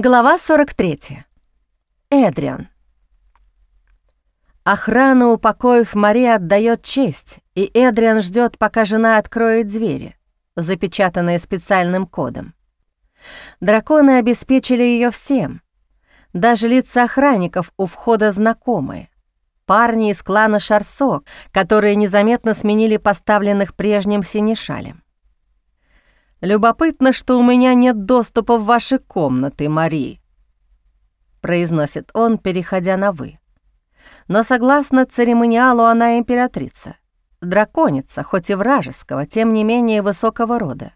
Глава 43. Эдриан. Охрана у покоев Мари отдает честь, и Эдриан ждет, пока жена откроет двери, запечатанные специальным кодом. Драконы обеспечили ее всем. Даже лица охранников у входа знакомые. Парни из клана Шарсо, которые незаметно сменили поставленных прежним синешалем. «Любопытно, что у меня нет доступа в ваши комнаты, Мари», — произносит он, переходя на «вы». Но согласно церемониалу она императрица, драконица, хоть и вражеского, тем не менее высокого рода.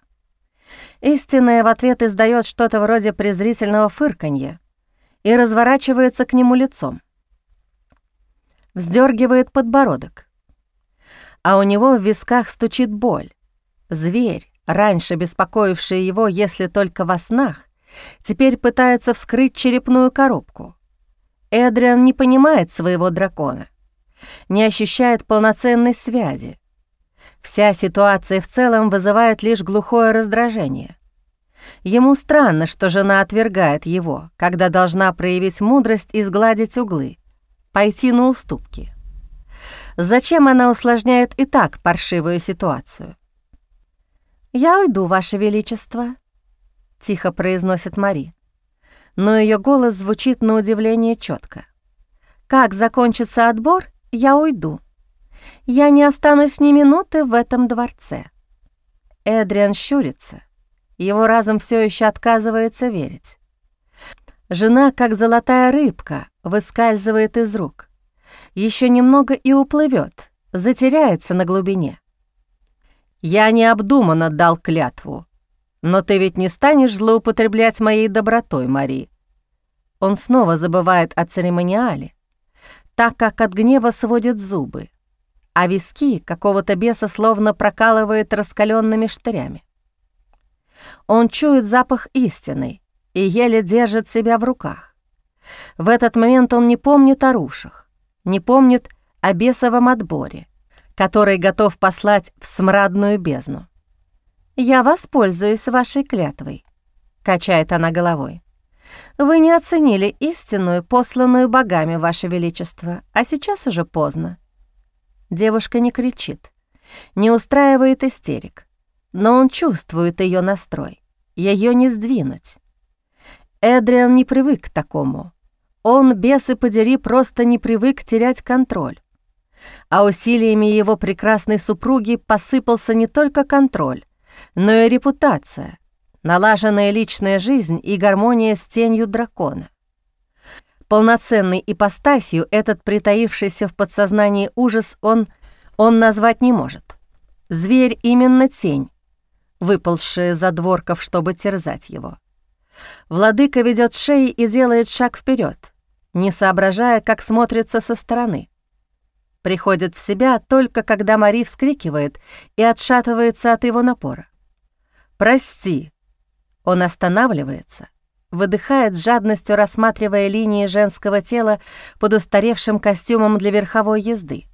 Истинная в ответ издает что-то вроде презрительного фырканья и разворачивается к нему лицом. Вздергивает подбородок. А у него в висках стучит боль. Зверь, раньше беспокоивший его, если только во снах, теперь пытается вскрыть черепную коробку. Эдриан не понимает своего дракона, не ощущает полноценной связи. Вся ситуация в целом вызывает лишь глухое раздражение. Ему странно, что жена отвергает его, когда должна проявить мудрость и сгладить углы, пойти на уступки. Зачем она усложняет и так паршивую ситуацию? «Я уйду, Ваше Величество», — тихо произносит Мари. Но ее голос звучит на удивление четко. «Как закончится отбор, я уйду. Я не останусь ни минуты в этом дворце». Эдриан щурится. Его разум все еще отказывается верить. Жена, как золотая рыбка, выскальзывает из рук. Еще немного и уплывет, затеряется на глубине. Я необдуманно дал клятву. Но ты ведь не станешь злоупотреблять моей добротой, Мари. Он снова забывает о церемониале, так как от гнева сводит зубы, а виски какого-то беса словно прокалывает раскаленными штырями. Он чует запах истины и еле держит себя в руках. В этот момент он не помнит о рушах, не помнит о бесовом отборе, который готов послать в смрадную бездну. «Я воспользуюсь вашей клятвой», — качает она головой. «Вы не оценили истинную, посланную богами, ваше величество, а сейчас уже поздно». Девушка не кричит, не устраивает истерик, но он чувствует ее настрой, ее не сдвинуть. Эдриан не привык к такому. Он, бесы подери, просто не привык терять контроль а усилиями его прекрасной супруги посыпался не только контроль, но и репутация, налаженная личная жизнь и гармония с тенью дракона. Полноценной ипостасью этот притаившийся в подсознании ужас он, он назвать не может. Зверь именно тень, выползшая за дворков, чтобы терзать его. Владыка ведет шеи и делает шаг вперед, не соображая, как смотрится со стороны приходит в себя только когда Мари вскрикивает и отшатывается от его напора. «Прости». Он останавливается, выдыхает с жадностью, рассматривая линии женского тела под устаревшим костюмом для верховой езды.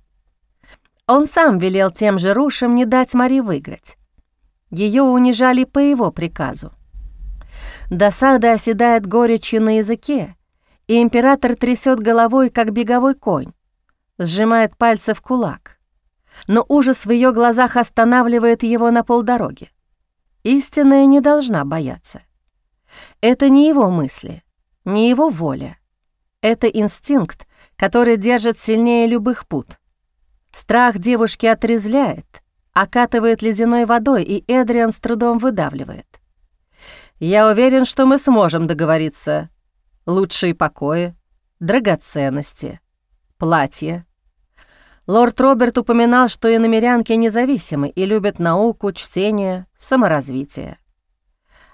Он сам велел тем же рушам не дать Мари выиграть. Ее унижали по его приказу. Досада оседает горечью на языке, и император трясет головой, как беговой конь, сжимает пальцы в кулак. Но ужас в ее глазах останавливает его на полдороги. Истинная не должна бояться. Это не его мысли, не его воля. Это инстинкт, который держит сильнее любых пут. Страх девушки отрезляет, окатывает ледяной водой, и Эдриан с трудом выдавливает. «Я уверен, что мы сможем договориться. Лучшие покои, драгоценности, платье, Лорд Роберт упоминал, что иномерянки независимы и любят науку, чтение, саморазвитие.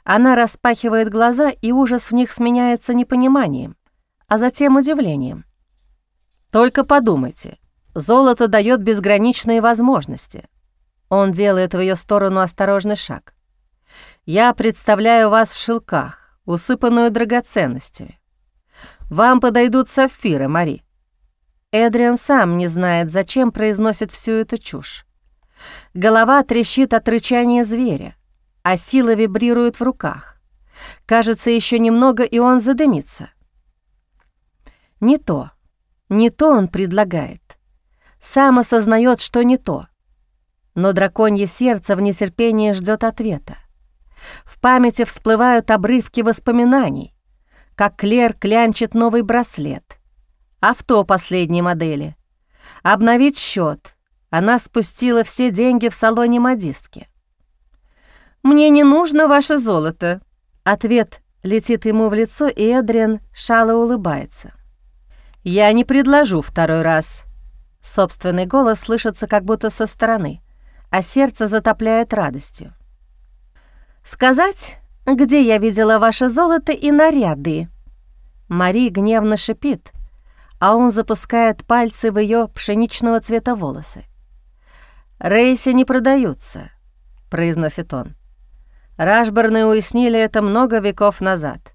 Она распахивает глаза, и ужас в них сменяется непониманием, а затем удивлением. Только подумайте, золото дает безграничные возможности. Он делает в ее сторону осторожный шаг. Я представляю вас в шелках, усыпанную драгоценностями. Вам подойдут сапфиры, Мари. Эдриан сам не знает, зачем произносит всю эту чушь. Голова трещит от рычания зверя, а сила вибрирует в руках. Кажется, еще немного, и он задымится. Не то, не то он предлагает. Сам осознает, что не то. Но драконье сердце в нетерпении ждет ответа. В памяти всплывают обрывки воспоминаний, как Клер клянчит новый браслет, авто последней модели, обновить счет. Она спустила все деньги в салоне модистки. «Мне не нужно ваше золото», Ответ летит ему в лицо, и Эдриан шало улыбается. «Я не предложу второй раз». Собственный голос слышится как будто со стороны, а сердце затопляет радостью. «Сказать, где я видела ваше золото и наряды?» Мари гневно шипит, а он запускает пальцы в ее пшеничного цвета волосы. «Рейси не продаются», — произносит он. Рашборны уяснили это много веков назад.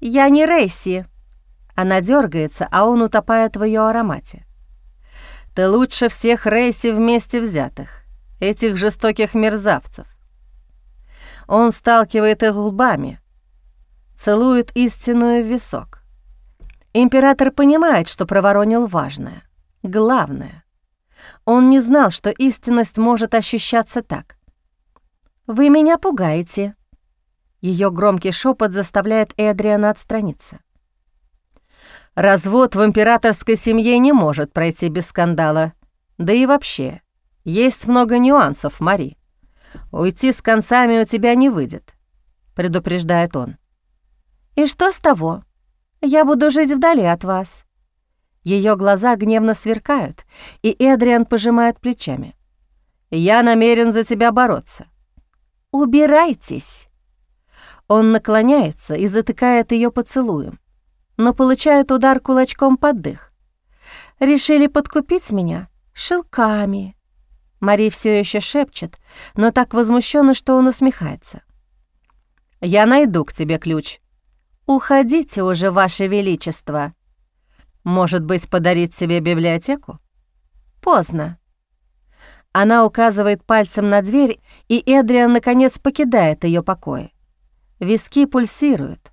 «Я не Рейси». Она дергается, а он утопает в ее аромате. «Ты лучше всех Рейси вместе взятых, этих жестоких мерзавцев». Он сталкивает их лбами, целует истинную висок. Император понимает, что проворонил важное, главное. Он не знал, что истинность может ощущаться так. «Вы меня пугаете». Ее громкий шепот заставляет Эдриана отстраниться. «Развод в императорской семье не может пройти без скандала. Да и вообще, есть много нюансов, Мари. Уйти с концами у тебя не выйдет», — предупреждает он. «И что с того? Я буду жить вдали от вас». Ее глаза гневно сверкают, и Эдриан пожимает плечами. «Я намерен за тебя бороться. «Убирайтесь!» Он наклоняется и затыкает ее поцелуем, но получает удар кулачком под дых. «Решили подкупить меня? Шелками!» Мари все еще шепчет, но так возмущенно, что он усмехается. «Я найду к тебе ключ». «Уходите уже, Ваше Величество!» «Может быть, подарить себе библиотеку?» «Поздно. Она указывает пальцем на дверь, и Эдриан, наконец, покидает ее покои. Виски пульсируют.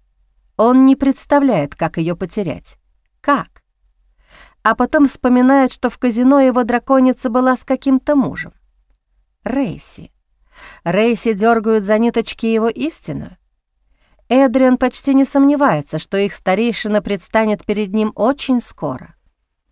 Он не представляет, как ее потерять. Как? А потом вспоминает, что в казино его драконица была с каким-то мужем. Рейси. Рейси дергают за ниточки его истину. Эдриан почти не сомневается, что их старейшина предстанет перед ним очень скоро.